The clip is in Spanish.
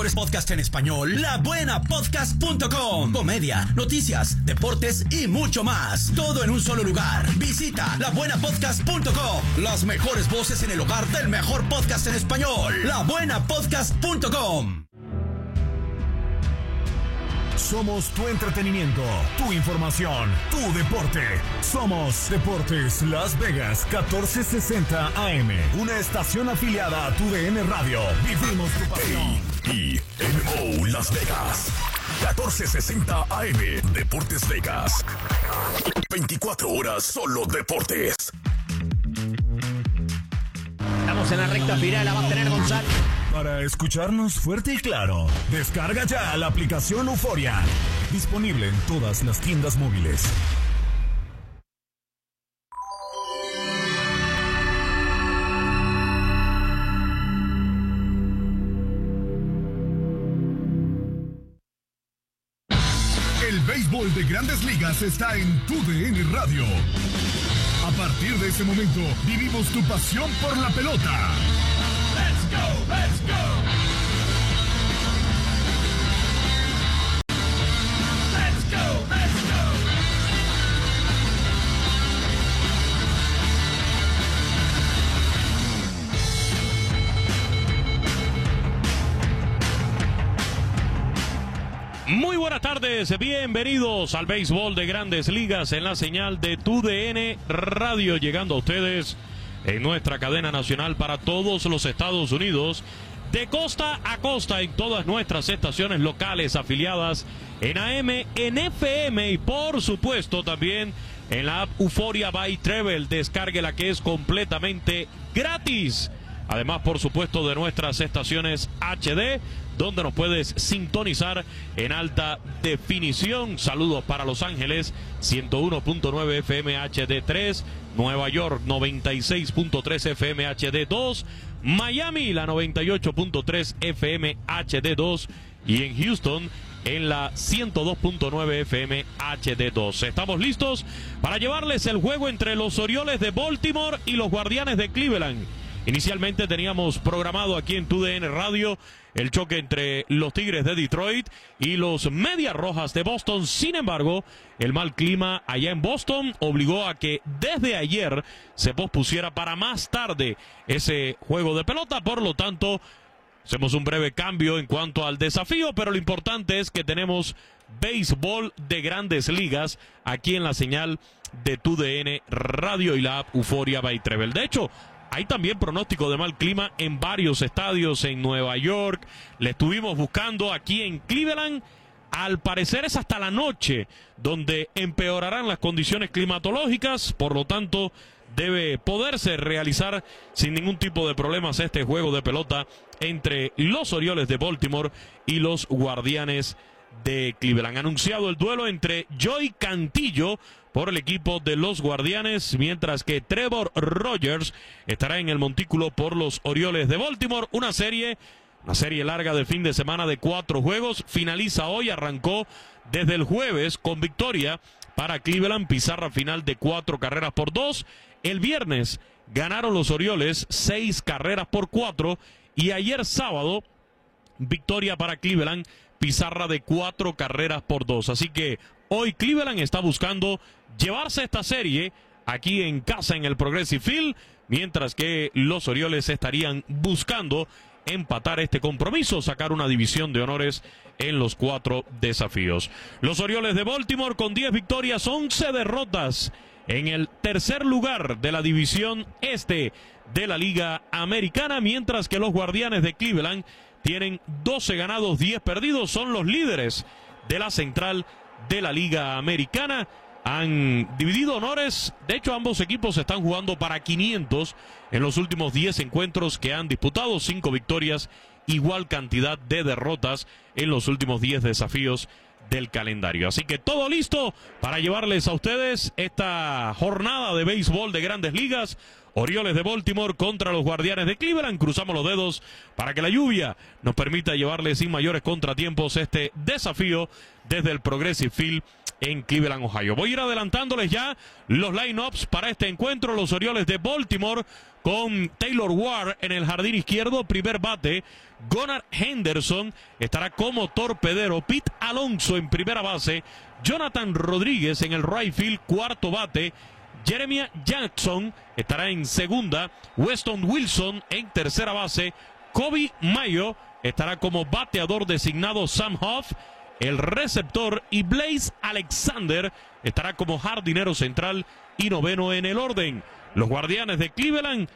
mejores podcasts en español? Labuenapodcast.com. Comedia, noticias, deportes y mucho más. Todo en un solo lugar. Visita labuenapodcast.com. Las mejores voces en el hogar del mejor podcast en español. Labuenapodcast.com. Somos tu entretenimiento, tu información, tu deporte. Somos Deportes Las Vegas 1460 AM, una estación afiliada a tu DN Radio. Vivimos tu pasión. Y O Las Vegas 1460 AM Deportes Vegas 24 horas solo deportes Estamos en la recta final, la va a tener Gonzalo. Para escucharnos fuerte y claro, descarga ya la aplicación Euforia. Disponible en todas las tiendas móviles. El béisbol de grandes ligas está en tu DN Radio. A partir de ese momento, vivimos tu pasión por la pelota. Muy buenas tardes, bienvenidos al béisbol de grandes ligas en la señal de TUDN Radio, llegando a ustedes en nuestra cadena nacional para todos los Estados Unidos, de costa a costa en todas nuestras estaciones locales afiliadas en AM, en FM y por supuesto también en la app Euforia by Travel. Descárguela que es completamente gratis. Además, por supuesto, de nuestras estaciones HD, donde nos puedes sintonizar en alta definición. Saludos para Los Ángeles, 101.9 FM HD3, Nueva York, 96.3 FM HD2, Miami, la 98.3 FM HD2 y en Houston, en la 102.9 FM HD2. Estamos listos para llevarles el juego entre los Orioles de Baltimore y los Guardianes de Cleveland. Inicialmente teníamos programado aquí en TUDN Radio el choque entre los Tigres de Detroit y los Medias Rojas de Boston. Sin embargo, el mal clima allá en Boston obligó a que desde ayer se pospusiera para más tarde ese juego de pelota. Por lo tanto, hacemos un breve cambio en cuanto al desafío, pero lo importante es que tenemos béisbol de grandes ligas aquí en la señal de TUDN Radio y la Euforia by. De hecho, hay también pronóstico de mal clima en varios estadios en Nueva York. Le estuvimos buscando aquí en Cleveland. Al parecer es hasta la noche donde empeorarán las condiciones climatológicas. Por lo tanto, debe poderse realizar sin ningún tipo de problemas este juego de pelota entre los Orioles de Baltimore y los Guardianes de Cleveland. Anunciado el duelo entre Joy Cantillo por el equipo de los Guardianes, mientras que Trevor Rogers estará en el montículo por los Orioles de Baltimore. Una serie, una serie larga de fin de semana de cuatro juegos. Finaliza hoy, arrancó desde el jueves con victoria para Cleveland, pizarra final de cuatro carreras por dos. El viernes ganaron los Orioles seis carreras por cuatro y ayer sábado victoria para Cleveland, pizarra de cuatro carreras por dos. Así que hoy Cleveland está buscando llevarse esta serie aquí en casa en el Progressive Field, mientras que los Orioles estarían buscando empatar este compromiso, sacar una división de honores en los cuatro desafíos. Los Orioles de Baltimore con 10 victorias, 11 derrotas en el tercer lugar de la división este de la Liga Americana, mientras que los Guardianes de Cleveland tienen 12 ganados, 10 perdidos, son los líderes de la central de la Liga Americana. Han dividido honores, de hecho ambos equipos están jugando para 500 en los últimos 10 encuentros que han disputado, 5 victorias, igual cantidad de derrotas en los últimos 10 desafíos del calendario. Así que todo listo para llevarles a ustedes esta jornada de béisbol de grandes ligas. Orioles de Baltimore contra los Guardianes de Cleveland. Cruzamos los dedos para que la lluvia nos permita llevarles sin mayores contratiempos este desafío desde el Progressive Field en Cleveland, Ohio. Voy a ir adelantándoles ya los lineups para este encuentro. Los Orioles de Baltimore con Taylor Ward en el jardín izquierdo, primer bate Gunnar Henderson estará como torpedero. Pete Alonso en primera base. Jonathan Rodríguez en el right field, cuarto bate. Jeremiah Jackson estará en segunda. Weston Wilson en tercera base. Kobe Mayo estará como bateador designado Sam Huff, el receptor, y Blaze Alexander estará como jardinero central y noveno en el orden. Los guardianes de Cleveland